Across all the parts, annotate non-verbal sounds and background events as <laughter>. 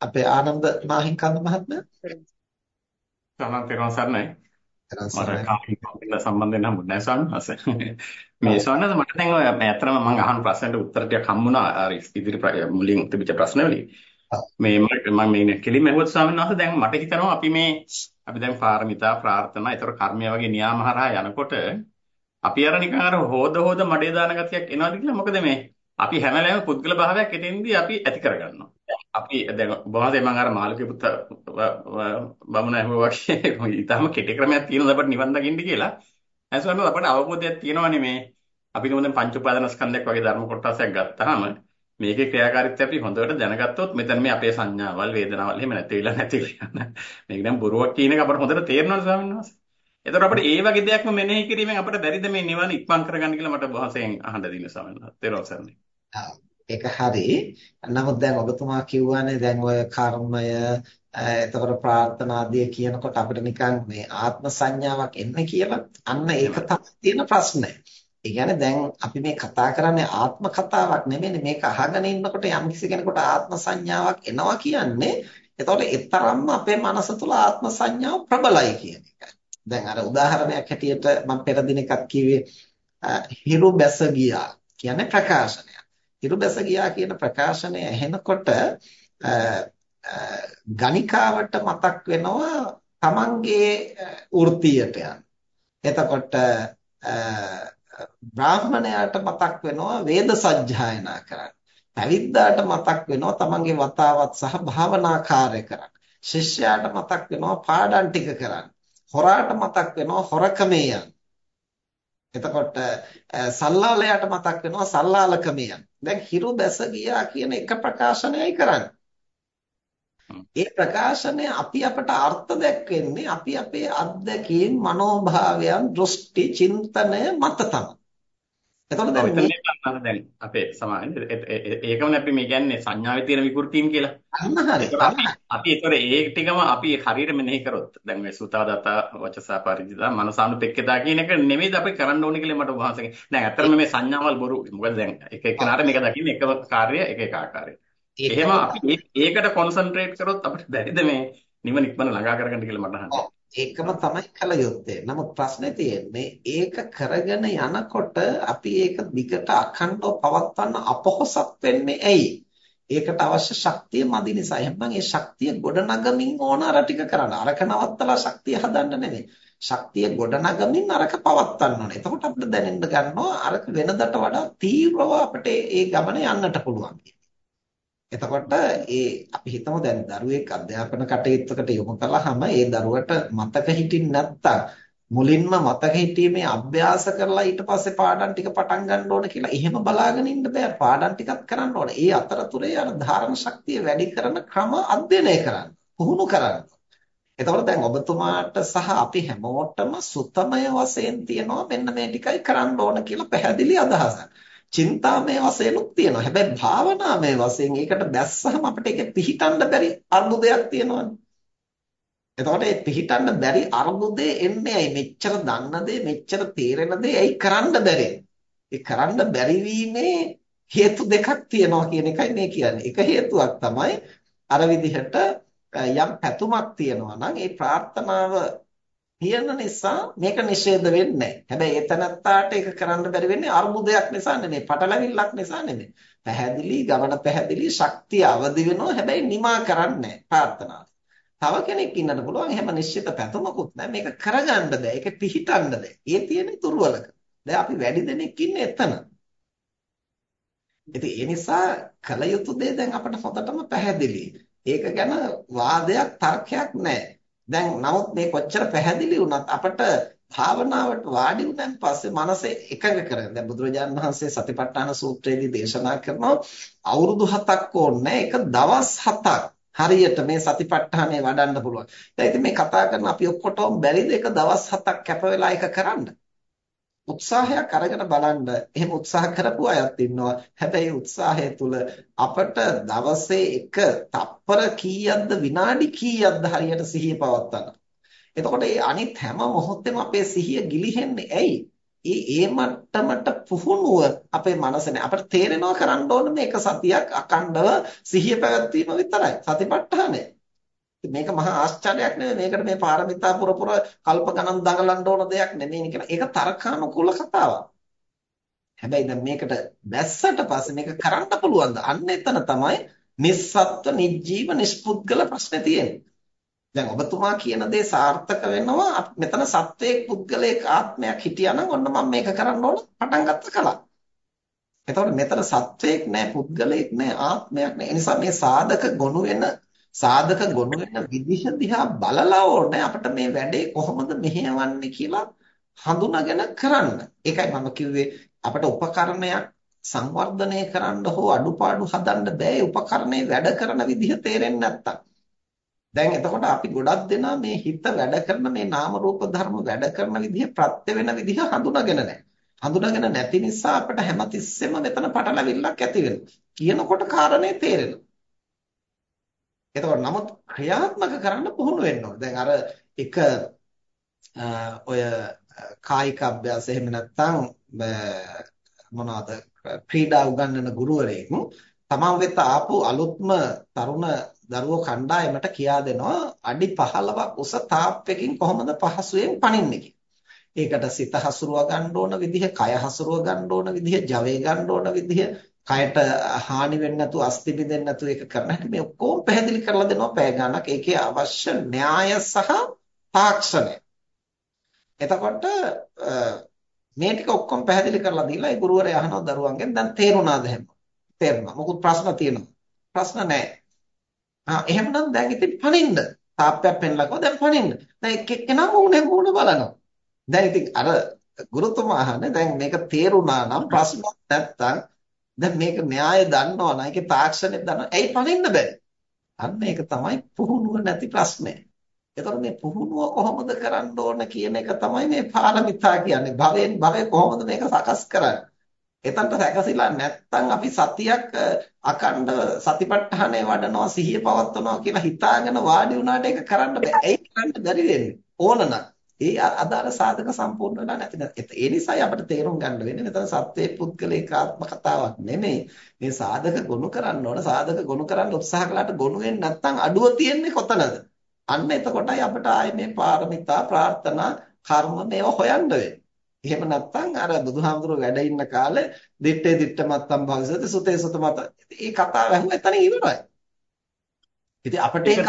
අපේ ආනන්ද මාහිම්කන්ද මහත්මයා? තමන් පෙරවන් සරණයි. මට කාමික සම්බන්ධයෙන් හම්බුනේ නැහැ <laughs> මේ ස්වාමීන් මට දැන් ඔය ඇත්තටම මම අහන ප්‍රශ්නෙට උත්තර ටිකක් හම්බුණා අර ඉදිරි මුලින් තිබිච්ච ප්‍රශ්නවලින්. මේ මම මේ කෙලින්ම ඇහුවත් ස්වාමීන් වහන්සේ දැන් මට හිතෙනවා අපි මේ අපි දැන් පාරමිතා ප්‍රාර්ථනා ඒතර කර්මය වගේ නියාම හරහා යනකොට අපි අර නිකන් අර හොද හොද මඩේ දාන ගතියක් එනවාද කියලා මොකද මේ? අපි හැම වෙලාවෙම පුද්ගල භාවයක් එතෙන්දී අපි ඇති කරගන්නවා. අපි දැන් බොහොමද මම අර මාළුකේ පුත බමුණ ඇහුවා වගේ <laughs> ඊටම කෙටි ක්‍රමයක් තියෙනවා අපිට නිවන් දකින්න කියලා. ඇසුවම අපිට අවබෝධයක් තියෙනවනේ මේ අපි මොකද පංච උපාදාන ස්කන්ධයක් වගේ ධර්ම කොටසක් ගත්තාම මේකේ ක්‍රියාකාරීත්වය අපි හොඳට දැනගත්තොත් මෙතන මේ අපේ සංඥාවල් වේදනාවල් එහෙම නැති වෙලා නැති වෙලා මේක නම් බොරුවක් කියන එක අපිට හොඳට තේරෙනවා ස්වාමීන් වහන්සේ. එතකොට අපිට ඒ වගේ දෙයක්ම මෙනෙහි කිරීමෙන් අපිට බැරිද මේ නිවන ඉක්මන් කරගන්න කියලා මට බොහොසෙන් අහන්න දින ස්වාමීන් වහන්සේ. තේරුම් ගන්නයි. ඒක හරි. නමුත් දැන් ඔබතුමා කියුවානේ දැන් ඔය කර්මය එතකොට ප්‍රාර්ථනා ආදී කියනකොට අපිට නිකන් මේ ආත්ම සංඥාවක් එන්නේ කියලා. අන්න ඒක තමයි තියෙන ප්‍රශ්නේ. ඒ කියන්නේ දැන් අපි මේ කතා කරන්නේ ආත්ම කතාවක් නෙමෙයි මේක අහගෙන ඉන්නකොට යම්කිසි කෙනෙකුට ආත්ම සංඥාවක් එනවා කියන්නේ එතකොට ඒතරම්ම අපේ මනස තුල ආත්ම සංඥාව ප්‍රබලයි කියන එකයි. දැන් අර උදාහරණයක් හැටියට මම පෙර දිනකත් කිව්වේ හිරු බැස ගියා කියන්නේ ප්‍රකාශනය. හිරුබැස ගියා කියන ප්‍රකාශනය ඇහෙනකොට ගණිකාවට මතක් වෙනවා තමන්ගේ වෘත්තියට යන. එතකොට බ්‍රාහ්මණයාට මතක් වෙනවා වේද සජ්ජායනා කරන්න. පැවිද්දාට මතක් වෙනවා තමන්ගේ වතාවත් සහ භාවනා කාර්ය කරන්න. ශිෂ්‍යයාට මතක් වෙනවා පාඩම් ටික කරන්න. හොරාට මතක් වෙනවා හොරකමේ යන්න. එතකොට සල්ලාලයට මතක් වෙනවා සල්ලාලකමේ යන්න. දැන් හිරු බැස ගියා කියන එක ප්‍රකාශනයයි කරන්නේ. ඒ ප්‍රකාශනය අපි අපට අර්ථ දැක්වෙන්නේ අපි අපේ අත්දැකීම් මනෝභාවයන් දෘෂ්ටි චින්තනය මත තමයි. එතකොට දැන් මේ දැන් අපේ සමාජයේ ඒකම අපි මේ කියන්නේ සංඥාවේ තියෙන විකෘතීන් කියලා. අපි ඒතර ඒ ටිකම අපි හරියට මෙනෙහි කරොත් දැන් මේ සුතාදත වචසා පරිජිතා මනසානුපෙක්කතා කියන එක නෙමෙයිද අපි කරන්න ඕනේ කියලා මට වහන්සේගෙන්. දැන් ඇත්තටම මේ සංඥාවල් බොරු. මොකද දැන් එක එක්කෙනාට මේක දකින්නේ එකම කාර්යය එක එක ආකාරය. එහෙම අපි ඒකට කොන්සන්ට්‍රේට් කරොත් අපිට බැරිද මේ නිවන ඉක්මන ළඟා කරගන්න කියලා මට අහන්න. ඒකම තමයි කල යුත්තේ. නමුත් ප්‍රශ්නේ තියෙන්නේ ඒක කරගෙන යනකොට අපි ඒක දිගට අඛණ්ඩව පවත්වන්න අපොහසත් වෙන්නේ ඇයි? ඒකට අවශ්‍ය ශක්තිය මදි නිසා. එහෙනම් ඒ ශක්තිය ගොඩනගමින් ඕන අර ටික කරන්න. අරක නවත්තලා ශක්තිය හදන්න නෙමෙයි. ශක්තිය ගොඩනගමින් අරක පවත්වන්න ඕනේ. එතකොට අපිට දැනෙන්න ගන්නවා අරක වෙනදට වඩා තීව්‍රව අපිට ඒ ගමන යන්නට පුළුවන් එතකොට ඒ අපි හිතමු දැන් දරුවෙක් අධ්‍යාපන කටයුත්තකට යොමු කළාම ඒ දරුවට මතක හිටින්න නැත්තම් මුලින්ම මතක හිටීමේ අභ්‍යාස කරලා ඊට පස්සේ පාඩම් ටික පටන් ගන්න ඕන කියලා එහෙම බලාගෙන ඉන්න බෑ පාඩම් ටිකක් කරන්න ඕන. ඒ අතරතුරේ අර ධාරණ ශක්තිය වැඩි කරන ක්‍රම අධ්‍යයනය කරන්න. පුහුණු කරන්න. එතකොට දැන් ඔබතුමාට සහ අපි හැමෝටම සුතමය වශයෙන් තියෙනවා මෙන්න මේ ටිකයි කරන්න ඕන කියලා පැහැදිලි අදහසක්. චින්තාමය වශයෙන්ුත් තියෙනවා. හැබැයි භාවනාමය වශයෙන් ඒකට දැස්සම අපිට ඒක පිහිටන්න බැරි අර්බුදයක් තියෙනවානේ. එතකොට මේ පිහිටන්න බැරි අර්බුදේ එන්නේ ඇයි? මෙච්චර දන්න දේ, මෙච්චර තේරෙන දේ ඇයි කරන්න බැරි? ඒ කරන්න බැරි හේතු දෙකක් තියෙනවා කියන එකයි මේ කියන්නේ. එක හේතුවක් තමයි අර විදිහට යම් පැතුමක් තියෙනවා නම් ඒ ප්‍රාර්ථනාව තියෙන නිසා මේක නිෂේධ වෙන්නේ හැබැයි එතනත්තාට ඒක කරන්න බැරි වෙන්නේ අර්බුදයක් නිසා නෙමෙයි, පටලැවිල්ලක් නිසා නෙමෙයි. පැහැදිලි, ගමන පැහැදිලි, ශක්තිය අවදි වෙනවා හැබැයි නිමා කරන්නේ ප්‍රාර්ථනාව. තව කෙනෙක් ඉන්නට පුළුවන් එහෙම නිශ්චිත පැතුමකුත් නැහැ. මේක කරගන්න බෑ. ඒක පිහිටන්න බෑ. ඒ තියෙන දුර්වලකම. දැන් අපි වැඩි දෙනෙක් ඉන්නේ එතන. ඉතින් ඒ නිසා කල යුතු දේ දැන් අපිට හොඳටම පැහැදිලි. ඒක ගැන වාදයක් තර්කයක් නැහැ. දැන් නමුත් මේ කොච්චර පැහැදිලි වුණත් අපිට භාවනාවට වාඩි වුණාන් පස්සේ මනස එකඟ කරගන්න. දැන් බුදුරජාණන් වහන්සේ සතිපට්ඨාන සූත්‍රයේදී දේශනා කරනවා අවුරුදු 7ක් ඕනේ ඒක දවස් 7ක් හරියට මේ සතිපට්ඨානය වඩන්න පුළුවන්. දැන් ඉතින් මේ කතා කරන අපි ඔක්කොටම බැරිද ඒක දවස් 7ක් කැප වෙලා ඒක කරන්න? උත්සාහයක් අරගෙන බලන්න එහෙම උත්සාහ කරපු අයත් ඉන්නවා හැබැයි උත්සාහය තුල අපට දවසේ එක තප්පර කීයක්ද විනාඩි කීයක්ද හරියට සිහිය පවත්වන්න. එතකොට මේ අනිත් හැම මොහොතෙම අපේ සිහිය ගිලිහෙන්නේ ඇයි? ඒ ඒ මට්ටමට පුහුණුව අපේ මනසනේ අපිට තේරෙනවා කරන්න ඕන මේක සතියක් අකණ්ඩව සිහිය පැවැත්වීම විතරයි. සතිපට්ඨානය. මේක මහා ආශ්චර්යයක් නෙවෙයි. මේකට මේ පාරමිතා පුර පුර කල්ප ගණන් දඟලන්න ඕන දෙයක් නෙමෙයි කියලා. ඒක තර්කානුකූල කතාවක්. හැබැයි දැන් මේකට බැස්සට පස්සේ මේක කරන්න පුළුවන්ද? අන්න එතන තමයි නිස්සත්ව නිජීව නිෂ්පුද්ගල ප්‍රශ්නේ තියෙන්නේ. දැන් ඔබතුමා කියන දේ සාර්ථක වෙනවා මෙතන සත්වයේ පුද්ගලයක ආත්මයක් හිටියානම් ඔන්න මම මේක කරන්න ඕන පටන් ගත්ත කලක්. එතකොට මෙතන සත්වයක් නැහැ පුද්ගලයෙක් නැහැ ආත්මයක් නැහැ. ඒ නිසා මේ සාධක ගොනු වෙන සාධක ගොනු වෙන විදිහ දිහා බලලා ඕනේ අපිට මේ වැඩේ කොහොමද මෙහෙයවන්නේ කියලා හඳුනාගෙන කරන්න. ඒකයි මම කිව්වේ අපිට උපකරණයක් සංවර්ධනය කරන්න හෝ අඩුපාඩු හදන්න බෑ උපකරණේ වැඩ කරන විදිහ තේරෙන්නේ නැත්තම්. දැන් එතකොට අපි ගොඩක් දෙනා මේ හිත වැඩ කරන මේ නාම රූප ධර්ම වැඩ කරන විදිහ ප්‍රත්‍ය වෙන විදිහ හඳුනාගෙන නැහැ. හඳුනාගෙන නැති නිසා අපිට හැමතිස්සෙම මෙතන පටලැවිල්ලක් ඇති වෙනවා. කියනකොට කාරණේ තේරෙනවා. එතකොට නමුත් ක්‍රියාත්මක කරන්න පුහුණු වෙන්න ඕනේ. දැන් අර එක ඔය කායික අභ්‍යාස එහෙම නැත්නම් මොනවාද ක්‍රීඩා උගන්වන ගුරුවරයෙක් තමන් වෙත ආපු අලුත්ම තරුණ දරුවෝ කණ්ඩායමට කියා දෙනවා අඩි 15ක් උස තාප්පයකින් කොහොමද පහසුවෙන් පනින්නේ ඒකට සිත හසුරුව ගන්න ඕන විදිහ, කය හසුරුව ගන්න ඕන විදිහ, ජවය ගන්න ඕන විදිහ, කයට හානි වෙන්නේ නැතුව, අස්ති බිඳෙන්නේ නැතුව ඒක කරන හැටි මේ ඔක්කොම පැහැදිලි කරලා දෙනවා පැය ගණනක්. ඒකේ අවශ්‍ය න්‍යාය සහ තාක්ෂණය. එතකොට මේ ටික ඔක්කොම පැහැදිලි කරලා දීලා ඒ ගුරුවරයා අහනවා දරුවන්ගෙන් දැන් තේරුණාද එහෙම? තේරුණා. මොකුත් ප්‍රශ්න තියෙනවා. ප්‍රශ්න නැහැ. ආ එහෙමනම් දැන් ඉතින් පනින්න. තාප්පයක් පෙන්ලා කිව්වා දැන් පනින්න. දැන් එක් එක්කෙනා මූණේ මූණ බලනවා. දැන් ඉතින් අර ගුරුතුමා අහන්නේ දැන් මේක තේරුණා නම් ප්‍රශ්නයක් නැත්තම් දැන් මේක න්‍යාය දන්නවා නම් ඒකේ තාක්ෂණය දන්නවා. ඇයි පනින්න බැරි? අන්න ඒක තමයි පුහුණුව නැති ප්‍රශ්නය. එතකොට මේ පුහුණුව කොහොමද කරන්න ඕන කියන එක තමයි මේ පාරමිතා කියන්නේ. භවෙන් භවය කොහොමද මේක සකස් කරන්නේ? එතනට සැකසিলা නැත්තම් අපි සතියක් අකණ්ඩ සතිපට්ඨානය වඩනවා සිහිය පවත්වනවා කියලා හිතාගෙන වාඩි වුණාට ඒක කරන්න බෑ. ඇයි කරන්න බැරි වෙන්නේ? ඕනනම් ඒ අදාළ සාධක සම්පූර්ණ වෙලා නැති. ඒ නිසායි අපිට තේරුම් ගන්න වෙන්නේ මෙතන සත්වයේ පුද්ගලිකාත්ම කතාවක් නෙමෙයි. මේ සාධක ගොනු කරන්න ඕන සාධක ගොනු කරන්න උත්සාහ කළාට ගොනු වෙන්නේ නැත්නම් අඩුව තියෙන්නේ කොතනද? අන්න එතකොටයි අපිට ආයේ මේ පාරමිතා ප්‍රාර්ථනා කර්ම මේව හොයන්න වෙන්නේ. එහෙම නැත්නම් අර බුදුහාමුදුරුවෝ වැඩ ඉන්න කාලේ දිත්තේ දිත්ත මත්තම් භවිසති සුතේ සුත මත. මේ කතාව ඇහුවා එතන ඉවරයි. ඉතින් අපිට ඒක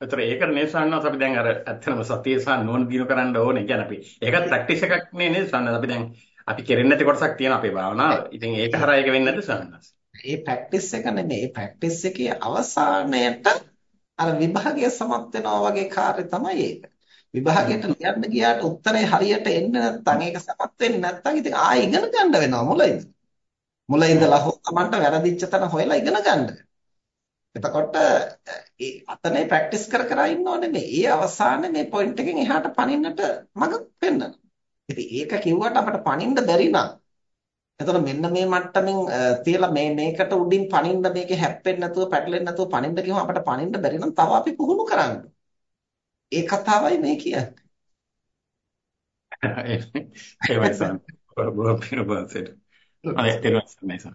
ඒතර ඒකට නේ සන්නස් අපි දැන් අර ඇත්තම සතිය සහ නෝන දිනු කරන්න ඕනේ. කියන්නේ අපි ඒකත් ප්‍රැක්ටිස් එකක් නේ නේද සන්නස් අපි දැන් අපි කෙරෙන්නේ නැති කොටසක් තියෙන අපේ භාවනාව. ඉතින් ඒක හරහා ඒක වෙන්නේ නැද්ද සන්නස්? මේ ප්‍රැක්ටිස් එක නෙමෙයි. මේ ප්‍රැක්ටිස් එකේ අවසානයට අර විභාගය සමත් වෙනවා වගේ කාර්ය තමයි ඒක. විභාගයට ලියන්න ගියාට උත්තරේ හරියට එන්නේ නැත්නම් ඒක සමත් වෙන්නේ නැත්නම් ඉතින් ආයෙ ඉගෙන ගන්න වෙනවා මුලින්ද. මුලින් ඉඳලා හො තමන්ට වැරදිච්ච තැන හොයලා ඉගෙන ගන්න. එතකොට ඒ අතනේ ප්‍රැක්ටිස් කර කර ඉන්නව නෙමෙයි. ඒ අවසානයේ මේ පොයින්ට් එකෙන් එහාට පනින්නට මඟ පෙන්වනවා. ඉතින් ඒක කිව්වට අපට පනින්න බැරි නම් එතකොට මෙන්න මේ මට්ටමින් තියලා මේ මේකට උඩින් පනින්න මේකේ හැප්පෙන්නේ නැතුව පැටලෙන්නේ නැතුව පනින්න කිව්වම අපට පනින්න බැරි නම් තව අපි පුහුණු කරන්න. ඒ කතාවයි මේ කියන්නේ. <laughs> ඒවයි සම් <laughs> බොහොම පිරුබන්සෙට. අනේ තිරුවන් සරණයි සම්.